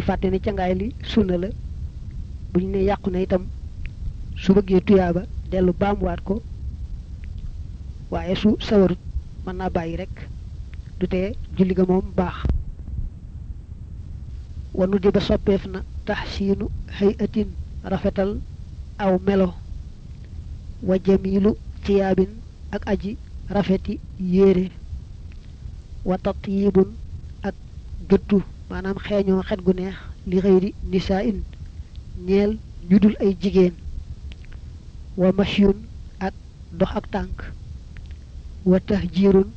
bul fàtte ni cangaay li sunna la. Buñ ne yàqu na itam su bëggee tuyaaba dellu baamuwaat ko. Waaye su sawarut mën naa bàyyi rek. Du tee julli ga baax. Wanu di ba soppeef na taxsiinu xëy atin rafetal aw melo. Wa jamilu ciyaabin ak aji rafeti yére wa tatyibun ak gëttu maanaam xeeñoo xet gu neex li xëyri nisaa in ñeel ñu dul ay jigéen. Wa mashyun ak dox ak tànk. Wa tahjirun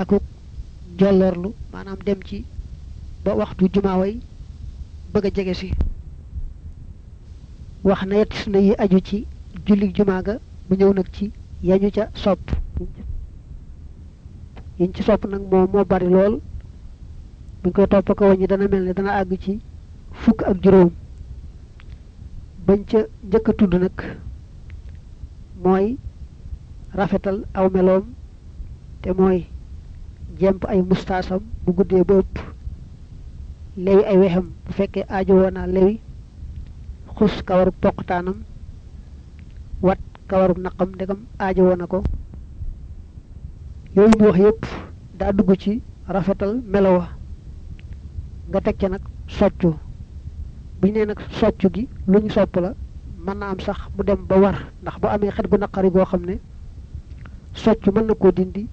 akuk jollorlu maanaam dem ci ba waxtu jumaaway bëgg a jege si. Wax na yett na yi aju ci julli jumaa ga mu ñëw nag ci yañu ca sopp. Yiñ ci sopp nag moom moo bari lool buñ koy topp ko wàññi dana mel ne dana àgg ci fukk ak juróom. Bañ ca tudd nag mooy rafetal aw meloom te mooy jemp ay mustaasam bu guddee ba ëpp lewi ay wexam. Bu fekkee aajo woonaa lewi xus kawaru poqtaanam wat kawaru naqam ndegam aajo woona ko. Yooyu mu wax yépp daa dugg ci rafetal melowa nga teg ca nag soccu. Bu nee nag soccu gi lu ñu sopp la mën na am sax mu dem ba war ndax bu amee xet gu naqari goo xam ne soccu mën na koo dindi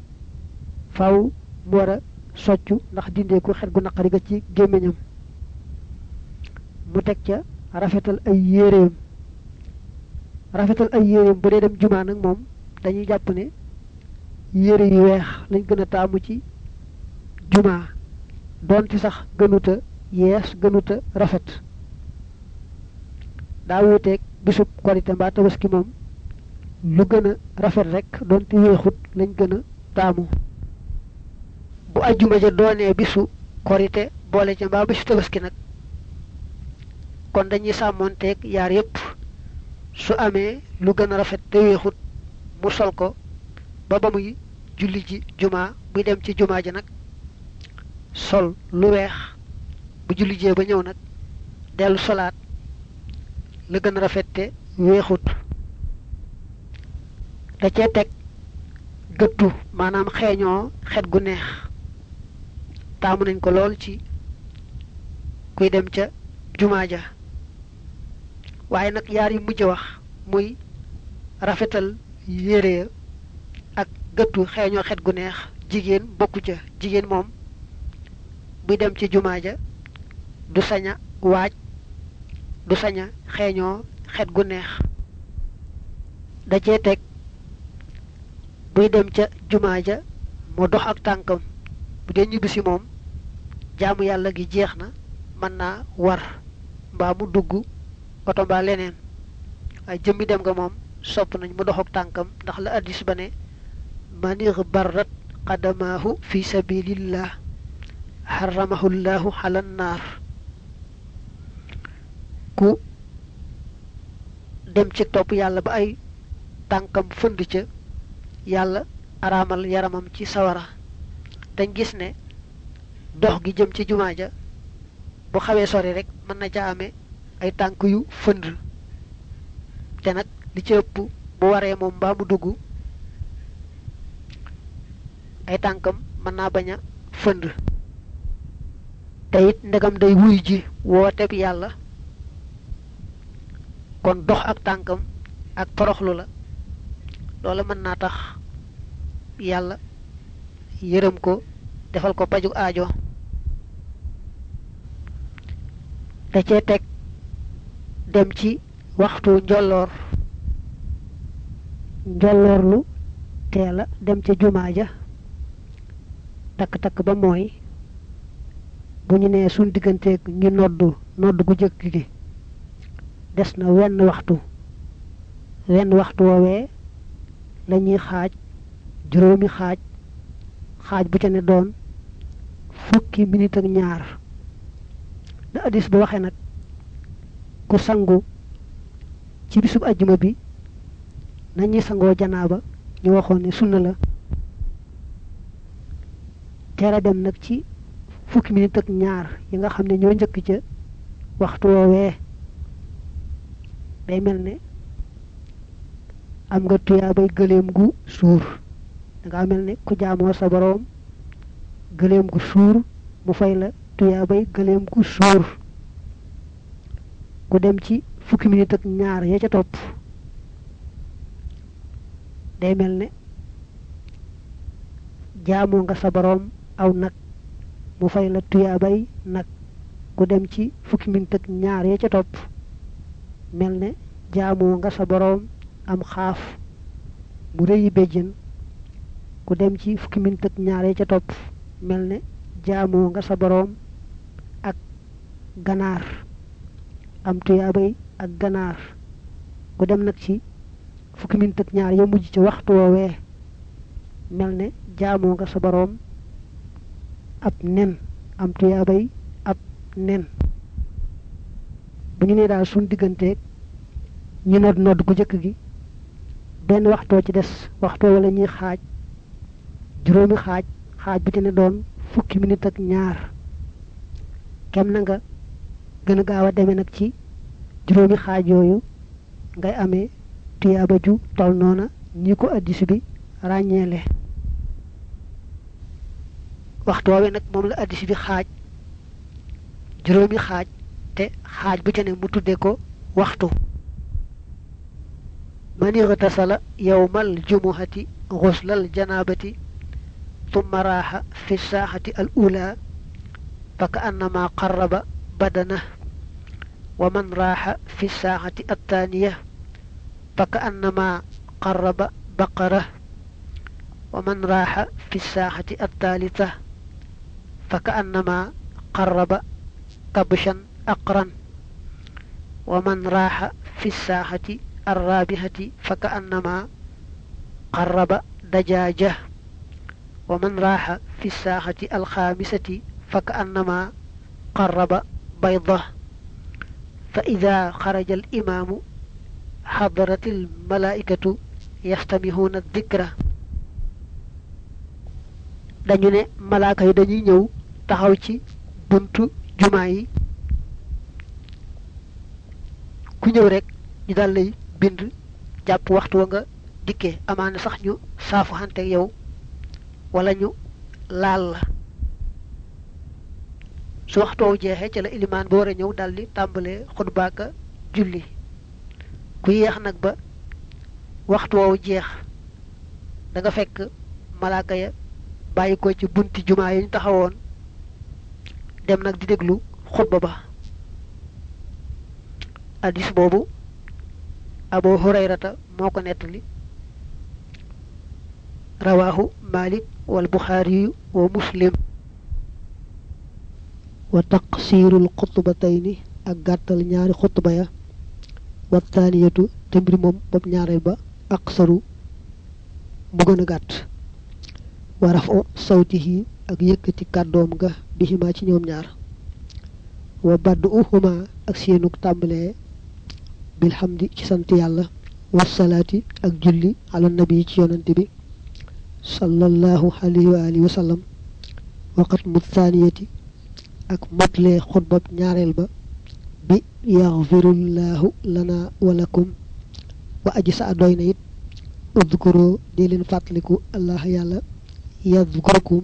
faaw mu war a soccu ndax dindee ko xet gu naqari ga ci gémmiñam. Mu teg ca rafetal ay yéreem. Rafetal ay yéreem bu dee dem jumaa nag moom dañuy jàpp ne yére yu weex lañ gën a taamu ci jumaa doonte sax gënuta yees gënuta rafet. Daa wuuteeg bisub korite mbaa tabaski moom lu gën rafet rek doonte weexut lañ gën taamu. Bu ajjuma ja bisu korite boole ca mbaa bisu tabaski nag. Kon dañuy sàmmoonteeg yaar yépp. Su lu rafet te weexut mu sol ko ba ba muy julli ji jumaa buy dem ci jumaa ja nag sol lu weex. Bu julli jee ba ñëw nag dellu solaat. La gën a rafet te weexut. Da cee teg gëttu maanaam xeeñoo xet gu neex. Taamu nañ ko lool ci kuy dem ca jumaa ja. Waaye nag yaar yi mujj wax muy rafetal yére ak gëttu xeeñoo xet gu neex. Jigéen bokku ca jigéen moom buy dem ci jumaa ja du saña waaj du saña xeeñoo xet gu neex. Da cee teg buy dem ca jumaa ja mu dox ak tànkam. Bu dee ñibbisi moom jaamu yàlla gi jeex na war mbaa mu dugg oto mbaa leneen. Waaye jëmmi dem nga moom sopp nañ mu dox ak tànkam ndax la addis ba manir barrat fi sabilillah xaramahu llahu ala naar ku dem ci topp yàlla ba ay tànkam fënd ca yàlla araamal yaramam ci sawara. Dañ gis ne dox gi jëm ci jumaa ja bu sori rek mën na ca amee ay tànk yu fënd. Te nag li ci ëpp bu waree moom mbaa mu ay tànkam mën naa bañ fënd te it ndegam day wuy ji. Woote bi yàlla. Kon dox ak tànkam ak toroxlu la. Loola mën naa tax yàlla yërëm ko defal ko paju aajo. Da cee teg dem ci waxtu njolloor. Njolloorlu teela dem ca jumaa ja. Takk-takk ba mooy bu ñu nee suñ digganteeg ñu noddu nodd gu gi des na wenn waxtu. Wenn waxtu woowee lañuy xaaj juróomi xaaj xaaj bu ca ne doon fukki minit ak ñaar. Da addis ba waxee nag ku sangu ci bisub ajjuma bi nañuy sangoo janaaba ñu waxoon ne sunna la. Teel a dem nag ci fukki minit ak ñaar yi nga xam ne ñoo njëkk ca waxtu day ne am nga tuyaabay gëleem gu suur. Da nga ne ku jaamoo sa boroom gëleem gu suur mu fay la tuyaabay gëleem gu suur. Ku dem ci fukki minute ak ñaar ya ca topp. Day ne jaamoo nga sa boroom aw nag mu fay la tuyaabay nag ku dem ci fukki minute ak ñaar ya ca topp mel ne nga sa boroom am xaaf bu rëyi béjjën ku dem ci fukki minute ak ñaar ya ca topp mel ne nga sa boroom ak ganaar am tuyaabay ak ganaar. Ku dem nag ci fukki minute ak ñaar ya mujj ci waxtu woowee mel ne nga sa boroom ab nen am tuyaabay ab nen. Bu ñu nee daal suñ digganteeg ñu nodd nodd gu jëkk gi benn waxtoo ci des waxtoo wala ñuy xaaj juróomi xaaj xaaj bu ci ne doon fukki minute ak ñaar. Kem na nga gën a gaaw a demee nag ci juróomi xaaj yooyu ngay amee tuyaaba ju tol noona ñi ko addis bi ràññeele. Waxtu woowee nag moom la addis bi xaaj juróomi xaaj te xaaj bu ca ne mu tudde ko waxtu. Man ightasala yawmal jumuhati ghuslal janabati thumma raaxa fi saaxati al ula fa ka annama qarraba badana wa man raaxa fi saaxati attaaniya fa ka annama qarraba فكأنما قرب كبشا أقرا. ومن راح في الساحة الرابحة فكأنما قرب دجاجة. ومن راح في الساحة الخامسة فكأنما قرب بيضة. فإذا خرج الإمام حضرت الملائكة يستمعون الذكر. دانيو ne malaaka taxaw ci buntu jumaa yi. Ku ñëw rek ñu dal lay bind jàpp waxtu wa nga dikkee amaana sax ñu saafu xante yow wala ñu laal la. Su waxtoow jeexee ca la ilimaan ba war a ñëw daldi tàmbalee xutbaaka julli. Ku yéex nag ba waxtu jeex da nga fekk malaaka ya bàyyi ko ci bunti jumaa yi ñu taxawoon dem nag di déglu xutba ba. Addis boobu abu hurayrata moo ko rawaahu malik wal buxaariyu wa muslim. Wa taqsiirul xutbatayni ak gàttal ñaari xutba ya. Wa taaniyatu te moom bopp ñaareel ba aqsaru mu gën a gàtt. Wa rafo sawtihi ak yëkkati kàddoom nga bihimaa ci ñoom ñaar wa badd uhuma ak seenuk tàmbalee bilhamdi ci sant yàlla wasalaati ak julli ala nabi ci yonante bi sallallahu alayhi wa alihi wa sallam waqat mu thaniyati ak motlee xutbab ñaareel ba bi yaxfirullahu lana walakum wa aji sa doy na it udkuroo di leen fàttaliku allah yàlla yadkurukum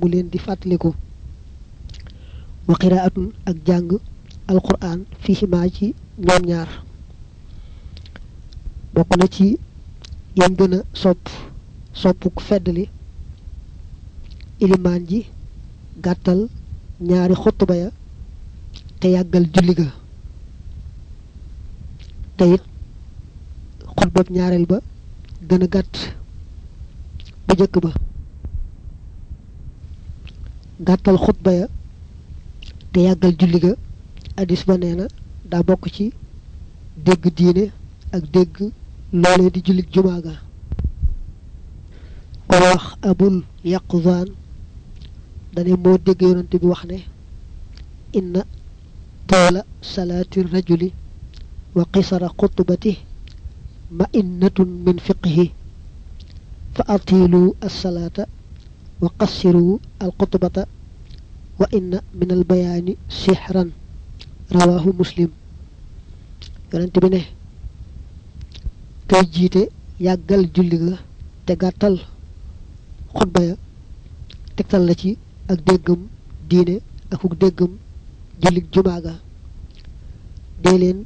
mu leen di fàttaliku. Wa qiraatun ak jàng alquran fihimaa ci ñoom ñaar. Bokk na ci yam gën a sopp sopp ku feddali ilimaan ji gàttal ñaari xutba ya te yàggal julli te it xutbab ba gën a gàtt jëkk ba gàttal xutba ya te yàggal julli ga addis ba nee na daa ci dégg diine ak dégg loolee di jullit jumaa ga ko wax abul yaqzaan dane moo dégg yonante bi wax ne inna toola salaati rajuli wa qisara xutbati ma innatun min fiqhi fa atilu alsalaata ne kay jiite yàggal julli ga te gàttal xutba ya tegtal la ci ak déggam diine akuk déggam julli jumaa ga dee leen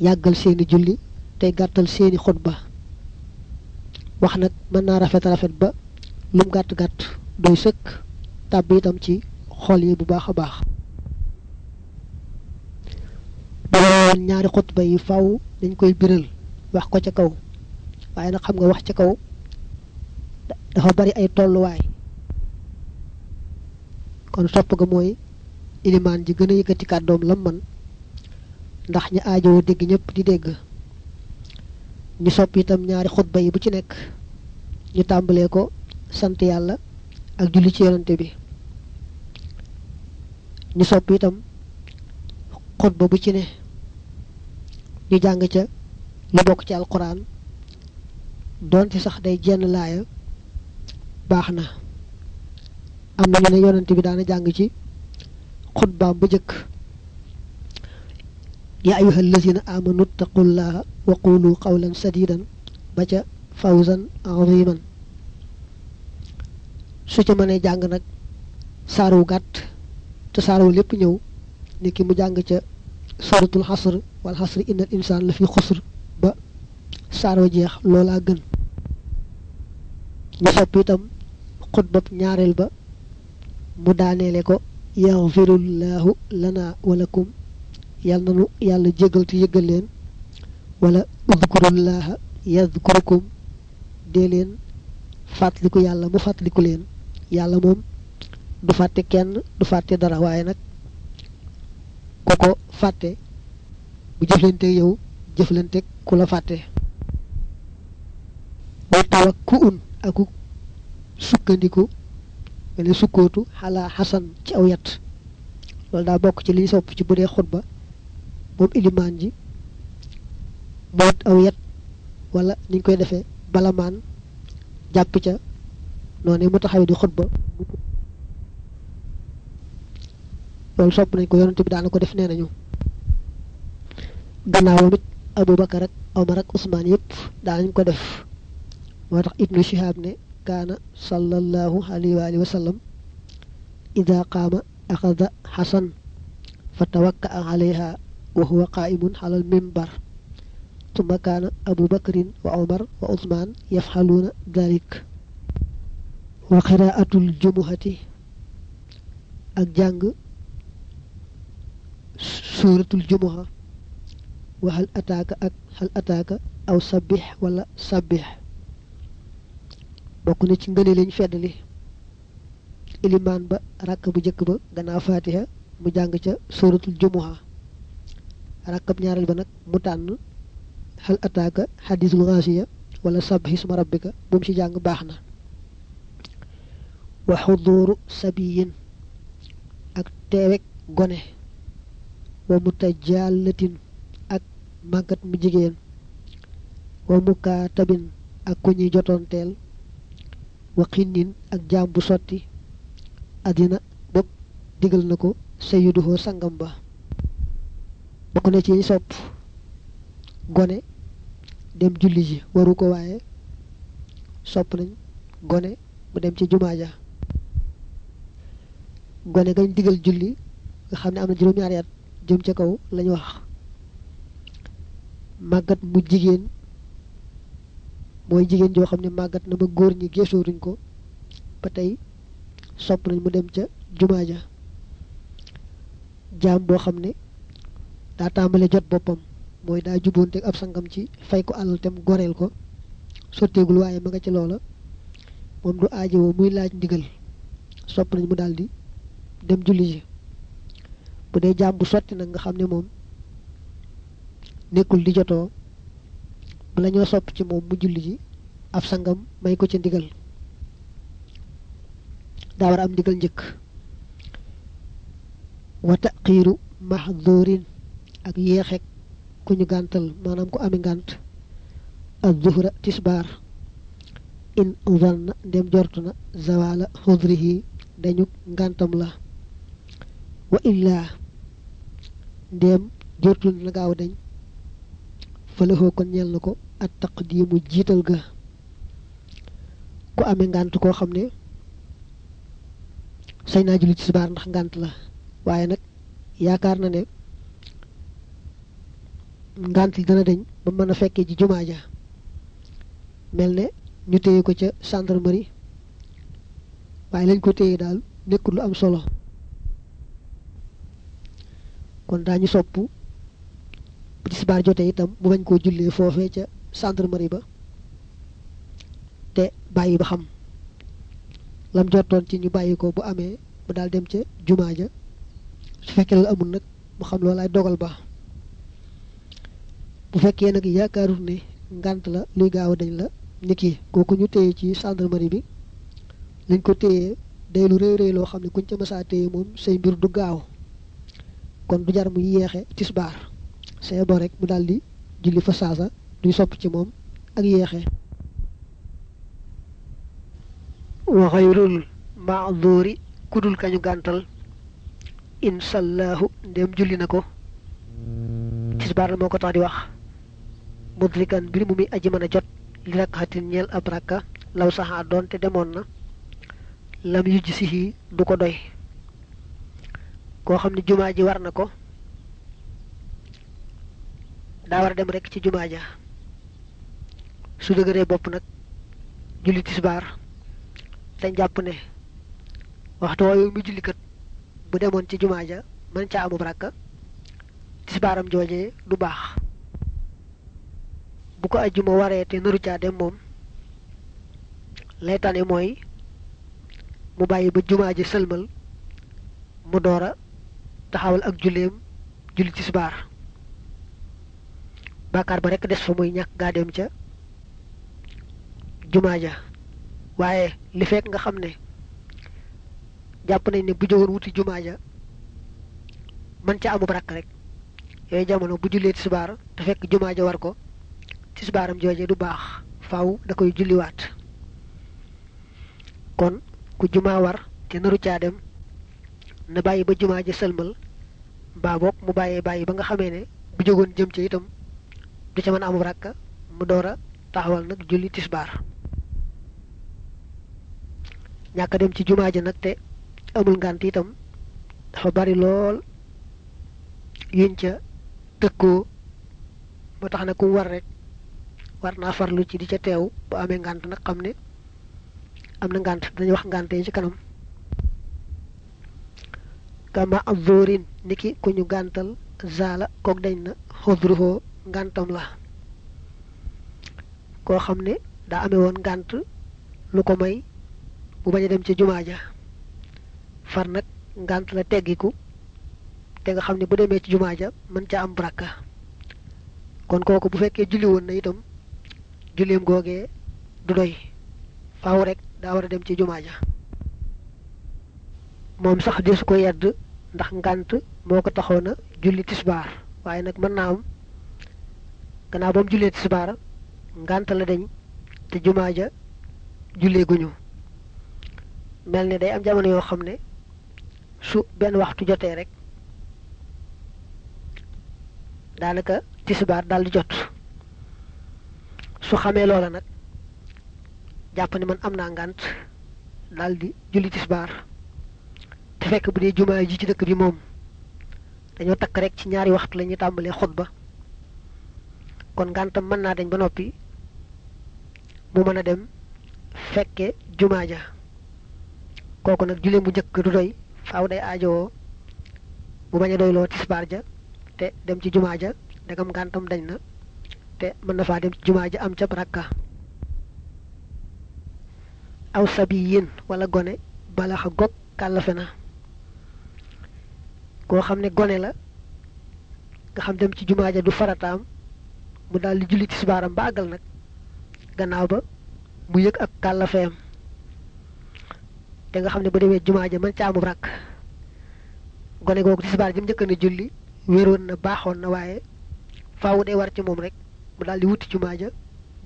yàggal seeni julli tey gàttal seeni xutba wax nag mën naa rafet rafet ba lum gàtt gàtt doy sëkk tàbb itam ci xol yi bu baax a baax. Woon ñaari xutba yi faw dañ koy biral wax ko ca kaw. Waaye nag xam nga wax ca kaw dafa bari ay tolluwaay. Kon sopp ga mooy ilimaan ji gën a yëkkati kàddoom lam man ndax ñi aajowoo dégg ñëpp di dégg. Ñu sopp itam ñaari xutba yi bu ci nekk ñu tàmbalee ko sant yàlla ak julli ci yonante bi. Ñu sopp itam xutba bu ci ne. Ñu jàng ca lu bokk ci alquran doonte sax day jenn laaya baax na. Am na ñu ne yonante bi daana jàng ci xutbaam bu ya ayuha allazina amanu taqullaha wa qulu qawlan sadidan ba ca fawzan su ca mënee jàng nag saaru gàtt te saaru lépp ñëw ni ki mu jàng ca suratul xasr wal xasr innal insaan la fi ba saaroo jeex loolaa gën. Ñu sopp itam xutbab ñaareel ba mu daaneele ko yaxfirullahu lana walakum yàlla nanu yàlla jégal te yëgal leen wala udkurullaha yadkurukum dee leen fàttaliku yàlla mu fàttaliku leen yàlla moom du fàtte kenn du fàtte dara waaye nag ko ko fàtte bu jëflanteeg yow jëflanteeg ku la wa tawakku un aku sukkandiku mene sukkootu xalaa xasan ci aw yat. Loolu daa bokk ci liy sopp ci bu dee xutba moom ilimaan ji moot aw yat wala niñ koy defee balamaan jàpp ca noonu mu taxaw di xutba loolu sopp nañ ko yonante bi daana ko def nee nañu gannaawam it abubakar ak omar ak usmaan yépp daanañ ko def moo tax ibnu shihab ne kaana sallallahu alayhi wa alihi wa sallam ida qaama axada xasan fa tawakkaa alayha wa huwa qaa'imun ala almimbar ثم كان أبو بكر وعمر وعثمان يفعلون ذلك وقراءة الجمعة الجنگ سورة الجمعة وهل أتاك أك هل أتاك أو سبح ولا سبح bokku na ci ngëne lañ feddali ilimaan ba rakk bu jëkk ba gannaaw fatiha mu jàng ca suratul jumuha rakkab ñaareel ba nag mu tànn hal ataaka xadisul xaasiya wala sabhi isma rabbika bu mu ci jàng baax na wa xuduuru sabiyin ak teewek gone wa mutajallatin ak màggat mu jigéen wa mukaatabin ak ku ñuy jotoonteel wa xinnin ak jaam bu sotti àddina bopp digal na ko sayyiduhoo sangam ba. Bokk na ci sopp gone dem julli ji waru ko waaye sopp nañ gone mu dem ci jumaa ja gone gañ digal julli nga xam ne am na juróom-ñaari at jëm ca kaw lañu wax màggat mu jigéen. Mooy jigéen joo xam ne màggat na ba góor ñi geesooruñ ko ba tey sopp nañ mu dem ca jumaa ja. Jaam boo xam ne daa tàmbale jot boppam mooy daa juboonte ab sangam ci fay ko alal tem goreel ko. Sotteegul waaye ma nga ci loola. Moom du aajowoo muy laaj ndigal. Sopp nañ mu daldi dem julli ji. Bu dee jaam bu sotti nag nga xam ne moom nekkul di jotoo bala ñoo sopp ci moom mu julli ji ab sangam may ko ci ndigal. Daa war am ndigal njëkk. Wa taqiiru mahdurin ak yeexek ku ñu gàntal maanaam ku ami ngànt. Ak zuhra tisbaar. In zanna ndem jortu na zawala xudrihi dañu ngàntam la wa illaa ndéem jortul la gaaw dañ. Fa lëxoo kon ñeel na ko at taqdimu jiital ga. Ku amee ngànt koo xam ne sañ naa julli tisbaar ndax ngànt la. Waaye nag yaakaar na ne ngànt li dana deñ ba mën a fekkee ji jumaa ja. Mel ne ñu téye ko ca gendarmerie. Waaye lañ ko téye daal nekkul lu am solo kon daañu sopp bu tisbaar jotee itam mu bañ koo jullee foofee ca gendarmerie ba te bàyyi ba xam lam jottoon ci ñu bàyyi ko bu amee mu daal dem ca jumaa ja. Su fekkee loolu amul nag mu xam loolaay dogal ba. Bu fekkee nag yaakaarul ne ngànt la luy gaaw dañ la niki kooku ñu téye ci gendarmerie bi. Lañ ko téye day lu rëy rëy loo xam ne kuñ ca masaa téye moom say mbir du gaaw kon du jar mu yeexe tisbaar say bo rek mu daal di julli fa saasa duy sopp ci moom ak yeexe wa xayrul maaduri kudul kañu gàntal insallaahu ndem julli na ko. Tisbaar la moo ko tax di wax. Mudrikan mbir mu muy aji mën a jot li rakkatin ñeel ab rakka law saxaa doon te demoon na lam yujj si du ko doy koo xam ne jumaa ji war ko daa war dem rek ci jumaa ja. Su dëgëree bopp nag julli tisbaar dañ jàpp ne waxtu woowu mu jullikat bu demoon ci jumaa ja mën ca amub rakka tisbaaram joojee du baax. Bu ko ajjuma waree te naru caa dem moom lay tane mooy mu bàyyi ba jumaa ji sëlmal mu door a taxawal ak julleem julli tisbaar bàkkaar ba rekk des fa muy ñàkk gaa dem ca jumaa ja. Waaye li fekk nga xam ne jàpp nañ ne bu jógoon wuti jumaa ja mën ca amub rakk rek yooyu jamono bu jullee tisbaar te fekk jumaa ja war ko tisbaaram jooje du baax. Faaw da koy julliwaat. Kon ku jumaa war te naru caa dem na bàyyi ba jumaa ja sëlmal mbaa boog mu bàyyee bàyyi ba nga xamee ne bu jógoon jëm ca itam du ca mën a amub rakka mu door a taxawal nag julli tisbaar. Ñàkk dem ci jumaa ja nag te amul ngànt itam dafa bari lool yuñ ca tëkkoo ba tax na ku war rek war naa farlu ci di ca teew bu amee ngànt nag xam ne am na ngànt dañuy wax yi ci kanam kama azorin niki ku ñu gàntal zaala kook dañ na xodruhoo ngàntam la. Koo xam ne daa amee woon ngànt lu ko may bu bañ a dem ci jumaa ja. Far nag ngànt la teggiku te nga xam ne bu demee ci jumaa ja mën ca am baraka kon kooku bu fekkee julli woon na itam julleem googee du doy. Faaw rek daa war a dem ci jumaa ja moom sax desu ko yedd ndax ngànt moo ko taxoon a julli tisbaar. Waaye nag mën naa am gannaaw ba mu jullee tisbaar ngànt la deñ te jumaa ja jullee guñu. Mel ne day am jamono yoo xam ne su benn waxtu jotee rek daanaka tisbaar daal di jot. Su xamee loola nag jàpp ne man am naa ngànt daal di julli tisbaar te fekk bu dee jumaa ji ci dëkk bi moom dañoo takk rek ci ñaari waxtu la ñuy tàmbalee xutba. kon ngàntam mën naa dañ ba noppi mu mën a dem fekke jumaa ja. kooku nag julleem bu njëkk du doy faaw day aajowoo bu bañ a doyloo tisbaar ja te dem ci jumaa ja. ndegam ngàntam dañ na te mën na faa dem ci jumaa ja am ca rakka. aw sabiyin wala gone balaxa gog kàllafe na koo xam ne gone la nga xam dem ci jumaa ja du farataam mu daal di julli tisbaaram ba àggal nag gannaaw ba mu yëg ak kàllafeem. Te nga xam ne bu demee jumaa ja mën caamu rakk. Gone googu tisbaar ji mu njëkk na julli wéeroon na baaxoon na waaye faawu day war ci moom rek mu daal di wuti jumaa ja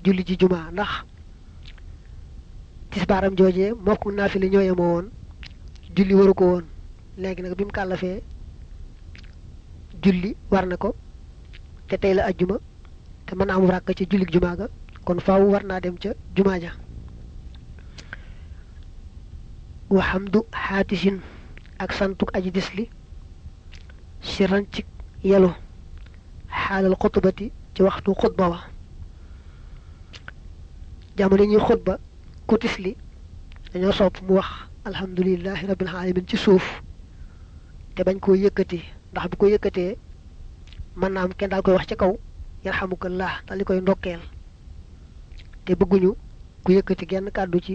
julli ji jumaa. Ndax tisbaaram joojee moo ko naa fi li ñooye moo woon julli waru ko woon. Léegi nag bi mu kàllafee julli war na ko te tey la ajjuma te mën am ràkk ca jullik jumaa ga kon faaw war naa dem ca jumaa ja. Waxamdu xaatisin ak santuk aji disli siran ci yelu xaalal xutbati ci waxtu xutba wa. Jamono ñuy xutba ku tisli dañoo sopp mu wax alhamdulillahi rabbil alamin ci suuf te bañ koo yëkkati ndax bu ko yëkkatee mën naa am kenn daal koy wax ci kaw yarhamukallah daal di koy ndokkeel. Te bëgguñu ku yëkkati genn kàddu ci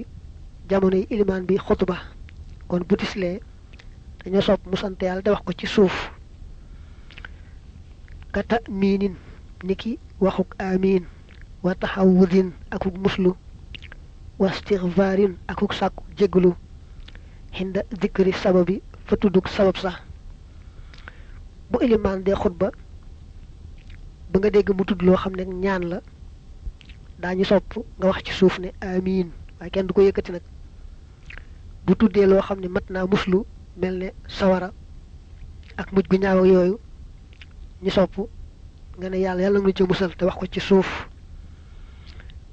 jamono yi ilimaan bi xutba. Kon bu tislee dañoo sopp mu sant yàlla te wax ko ci suuf. Kata miinin niki waxuk amiin wa taxawudin akuk muslu wa stigfaarin akuk sàkku jéglu xinda dikri sababi fa sabab sax bu ilimaan dee xutba ba nga dégg mu tudd loo xam ne ñaan la daañu sopp nga wax ci suuf ne amiin waaye kenn du ko yëkkati nag. Bu tuddee loo xam ne mat naa muslu mel ne sawara ak mujj gu ñaaw yooyu ñu sopp nga ne yàlla yàlla nga ci musal te wax ko ci suuf.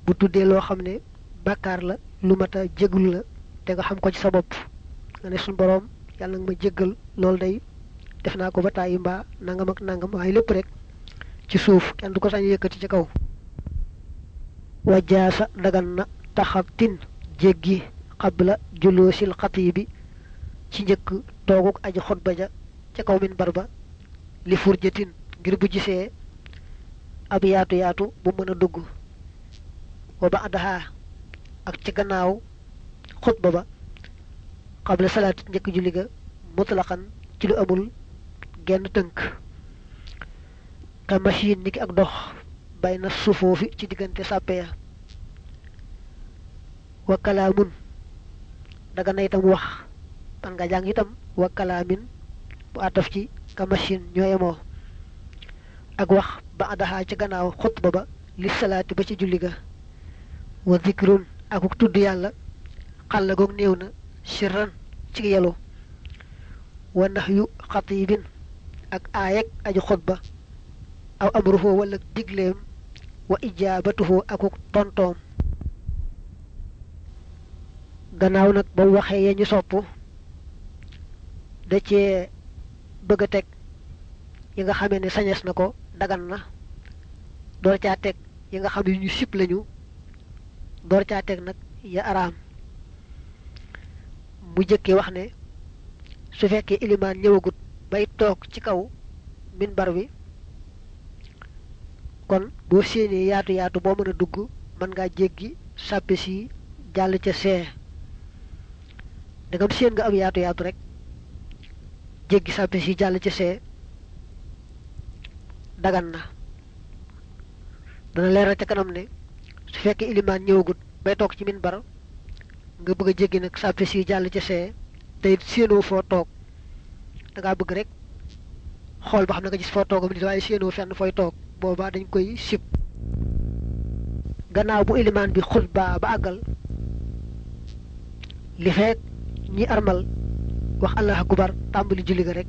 Bu tuddee loo xam ne bàkkaar la lu mat a jéglu la te nga xam ko ci sa bopp nga ne suñ boroom yàlla nga ma jéggal loolu day def naa ko ba tàyyi mbaa nangam ak nangam waaye lépp rek ci suuf kenn du ko sañ yëkkati ci kaw. Wajaasa dagan na taxatin jéggi xabla juloosil xatiibi ci njëkk tooguk aji xutba ja ca kaw min barba li furjatin ngir bu gisee ab yaatu yaatu bu mën a dugg. Wa ba adaha ak ci gannaaw xutba ba xabla salaat njëkk julli ga mutlaqan ci lu amul genn tënk. Ka machine niki ak dox bay na sufoofi ci diggante sàppe ya. Wa kalaamun daga na itam wax. Man nga jàng itam wa kalaamin bu ataf ci ka machine ñoo yemoo. Ak wax ba adaxaa ci gannaaw xutba ba li salaati ba ci julli ga. Wa zikrun akuk tudd yàlla xàlla goog néew na sirran ci yelu. Wa nax yu xatibin ak aayeg aji xutba aw amruhu wala digleem wa ijaabatuhu akuk tontoom. Gannaaw nag ba mu waxee ya ñu sopp da cee bëgg a teg yi nga xamee ne sañes na ko dagan na. Door caa teg yi nga xam ne ñu sib lañu door caa teg nag ya araam. Mu jëkkee wax ne su fekkee ilimaan ñëwagut bay toog ci kaw minbar wi. Kon boo séenee yaatu yaatu boo mën a dugg mën ngaa jéggi sàppe si jàll ca see dangam séen nga am yaatu yaatu rek jéggi sàppe si jàll ca see dagan na. Dana leeral ca kanam ne su fekkee ilimaan ñëwagut bay toog ci minbar nga bëgg a jéggi nag sàppe si jàll ca see te foo toog dangaa bëgg rek xool ba xam ne nga gis foo toogam nit waaye séenoo fenn fooy toog boobaa dañ koy sib. Gannaaw bu ilimaan bi xutba ba àggal li fekk ñi armal wax allah akubar tàmbali julli ga rek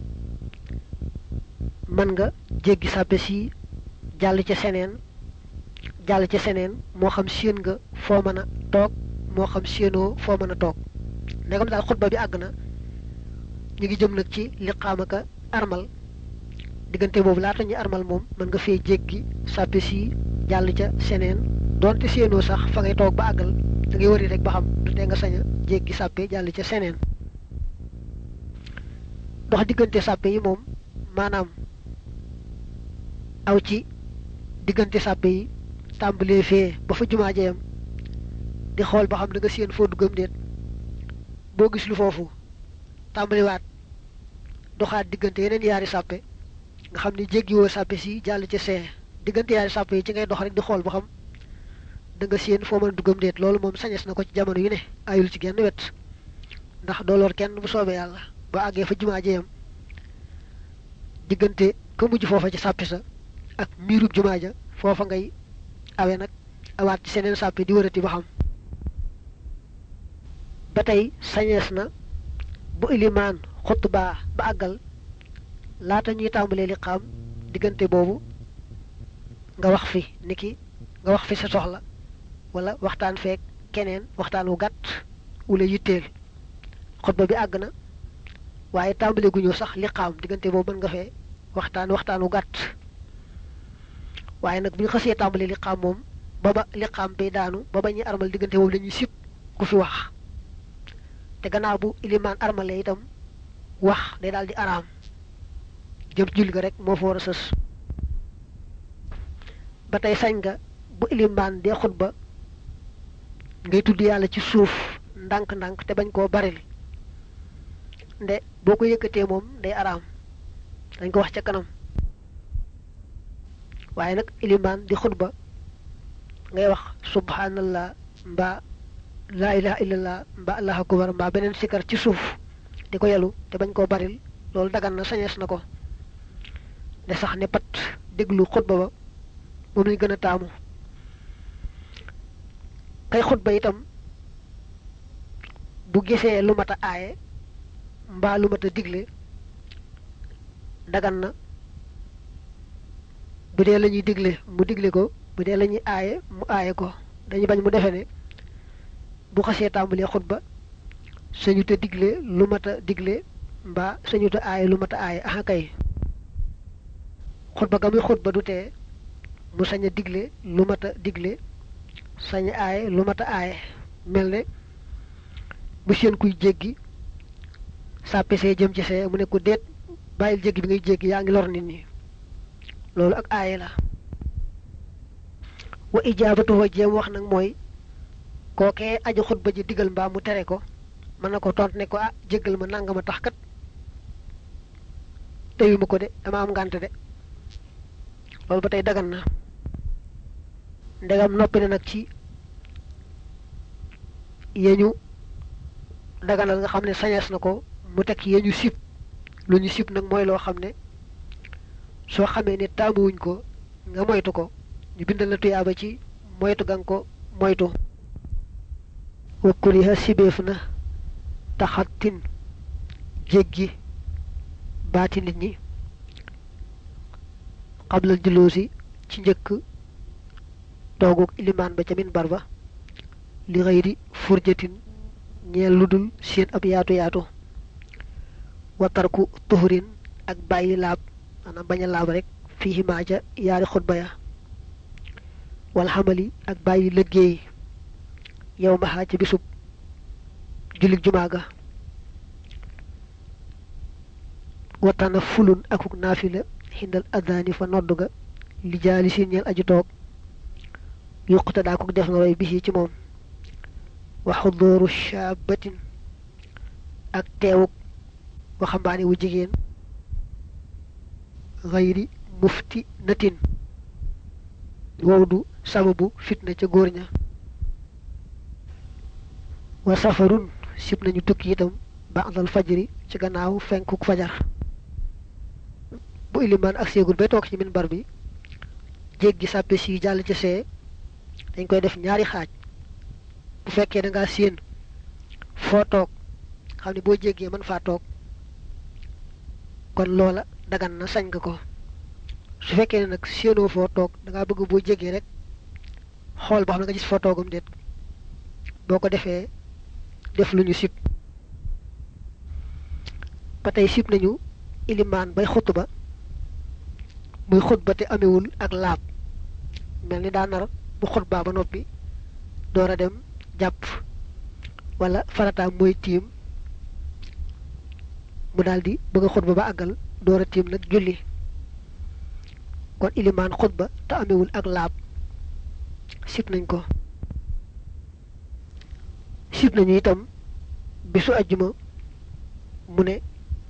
mën nga jéggi sàppe si jàll ca seneen jàll ca seneen moo xam séen nga foo mën a toog moo xam séenoo foo mën a toog. Ndegam daal xutba bi àgg na ñu ngi jëm nag ci liqaam ak armal. Diggante boobu laata ñu armal moom mën nga fee jéggi si jàll ca seneen. Doonte séenoo sax fa ngay toog ba àggal da ngay wari rek ba xam du tee nga sañ a jéggi sàppe jàll ca seneen. Dox diggante sàppe yi moom maanaam aw ci diggante sàppe yi tàmbalee fee ba fa jumaa jeyam di xool ba xam da nga séen foo duggam déet. Boo gis lu foofu tàmbaliwaat doxaat diggante yeneen yaari sàppe nga xam ne jéggiwoo sàppe si jàll ca see diggante yaari sàppe yi ci ngay dox rek di xool ba xam da nga séen foo mën a duggam déet loolu moom sañes na ko ci jamono yu ne ayul ci genn wet. Ndax dooloor kenn bu soobee yàlla ba àggee fa jumaa jeyam diggante ka mujj foofa ci sàppe sa ak miirub jumaa ja foofa ngay awe nag awaat ci seneen sàppe di wërati ba xam. Ba tey sañees na bu ilimaan xutbaa ba àggal laata ñuy tàmbalee li xam diggante boobu nga wax fi niki nga wax fi sa soxla wala waxtaan feek keneen waxtaan wu gàtt wala yitteel. Xutba bi àgg na waaye tàmbale gu ñëw sax li xam diggante boobu mën nga fee waxtaan waxtaan wu gàtt. Waaye nag bu ñu xasee tàmbale li xam moom ba li xam bay daanu ba ba armal diggante boobu la ñuy sib ku fi wax. Te gannaaw bu ilimaan armale itam wax day daal di araam. Jëm julli ga rek moo fa war a sës. Ba tey sañ nga bu ilimaan dee xutba ngay tudd yàlla ci suuf ndànk-ndànk te bañ koo baril nde boo ko yëkkatee moom day araam. Dañ ko wax ca kanam. Waaye nag ilimaan di xutba ngay wax subhanallah mbaa laa ilaha illallah mbaa allahu akbar mbaa beneen sikar ci suuf di ko yelu te bañ koo baril loolu dagan na sañees na ko. De sax ne pat déglu xutba ba moom lañ gën a taamu. Kay xutba itam bu gisee lu mat a aaye mbaa lu mat digle dagan na. Bu dee la ñuy digle mu digle ko bu dee la ñuy aaye mu aaye ko. Dañu bañ mu defe ne bu xasee tàmbalee xutba sañu te digle lu mat a digle mbaa sañuta aaye lu mat a aaye. Aha kay. Xutba ga muy xutba du tee mu sañ digle lu mat a digle sañ a aaye lu mat a aaye. Mel ne bu seen kuy jéggi sàppe see jëm ci see mu ne ko déet bàyyil jéggi bi ngay jéggi yaa ngi lor nit ñi. Loolu ak aaye la. Wa ijaabatuhu jéem wax nag mooy kookee aji xutba ji digal mbaa mu tere ko mën na ko tont ne ko ah jéggal ma nanga ma tax kat teyuma ko de dama am ngànt de loolu ba tey dagan na ndegam noppi na nag ci yeñu daganal nga xam ne sañees na ko mu teg yeñu sib lu ñu sib nag mooy loo xam ne soo xamee ne ko nga moytu ko ñu bindal la tuyaaba ci moytu ga nga ko moytu wakkuriha sibeef na taxatin jéggi baati nit ñi xablal juloosi ci njëkk tooguk ilimaan ba ca minbar ba li xëyri furjatin ñeel lu dul seen ab yaatu yaatu watarku tuhurin ak bàyyi laab maanaam bañ a laab rek fii maa ca yaari xutba ya wal xamali ak bàyyi liggéey yow maxaa ca bisub jullit jumaa ga watana fulun akuk naafila xindal addaani fa nodd ga li jaali si ñeel aju toog yuqta daa ko def nga roy bisi ci moom wa xudooru shaabatin ak teewuk waxambaane wu jigéen xayri mufti natin wow du sababu fitna ca góor ña wa safarun sib nañu tukki itam ba'dal fajri ci gannaaw fenkuk fajar. Bu ilimaan ak seegul bay toog ci minbar bi jéggi sàppe si jàll ci see dañ koy def ñaari xaaj. Bu fekkee da ngaa séen foo toog xam ne boo jéggee mën faa toog kon loola dagan na sañ nga ko. Su fekkee ne nag séenoo foo toog da ngaa bëgg boo jéggee rek xool ba xam ne nga gis foo toogam déet. Boo ko defee def lu ñu sib ba tey sib nañu ilimaan bay xutba muy xutba te amewul ak laab. Mel ni daa nar bu xutbaa ba noppi door a dem jàpp wala farataam mooy tiim. Mu daldi bëgg a xutba ba àggal door a tiim nag julli. Kon ilimaan xutba te amewul ak laab. Sib nañ ko sib nañu itam bisu ajjuma mu ne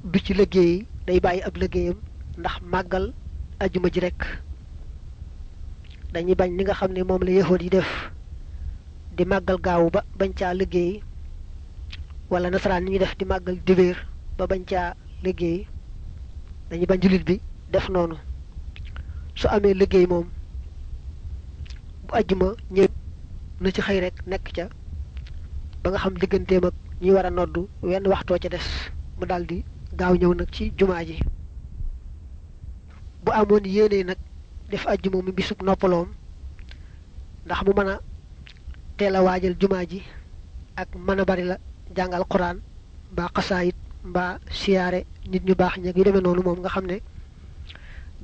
du ci liggéey day bàyyi ab liggéeyam ndax màggal ajjuma ji rekk dañuy bañ li nga xam ne moom la yahood yi def di màggal gaawu ba bañ caa liggéey wala nasaraan ni ñuy def di màggal dibéer ba bañ caa liggéey. Dañuy bañ jullit bi def noonu. Su amee liggéey moom bu ajjuma ñëpp na ci xëy rek nekk ca ba nga xam digganteem ak ñi war a noddu wenn waxtoo ca des mu daldi gaaw ñëw nag ci jumaa ji. Bu amoon yéene nag def ajjuma mi bisub noppaloom ndax mu mën a teel a waajal jumaa ji ak mën a bari la jàngal quran mbaa xasaayit mbaa siyaare nit ñu baax ñag yu demee noonu moom nga xam ne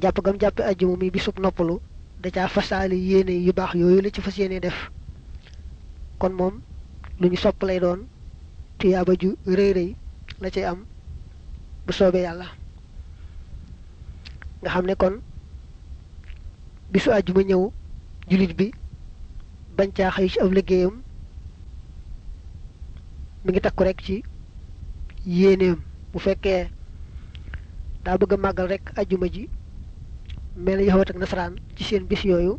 jàpp gam jàppe ajjuma mi bisub noppalu da caa fasaali yéene yu baax yooyu la ci fas def. Kon moom lu ñu sopp lay doon tuyaaba ju rëy rëy la cay am bu soobee yàlla. Nga xam ne kon bisu àjjuma ñëw jullit bi bañ caa xëy ci ab liggéeyam mi ngi takku rek ci yéeneem. Bu fekkee daa bëgg a màggal rek àjjuma ji mel yahawat ak nasaraan ci seen bis yooyu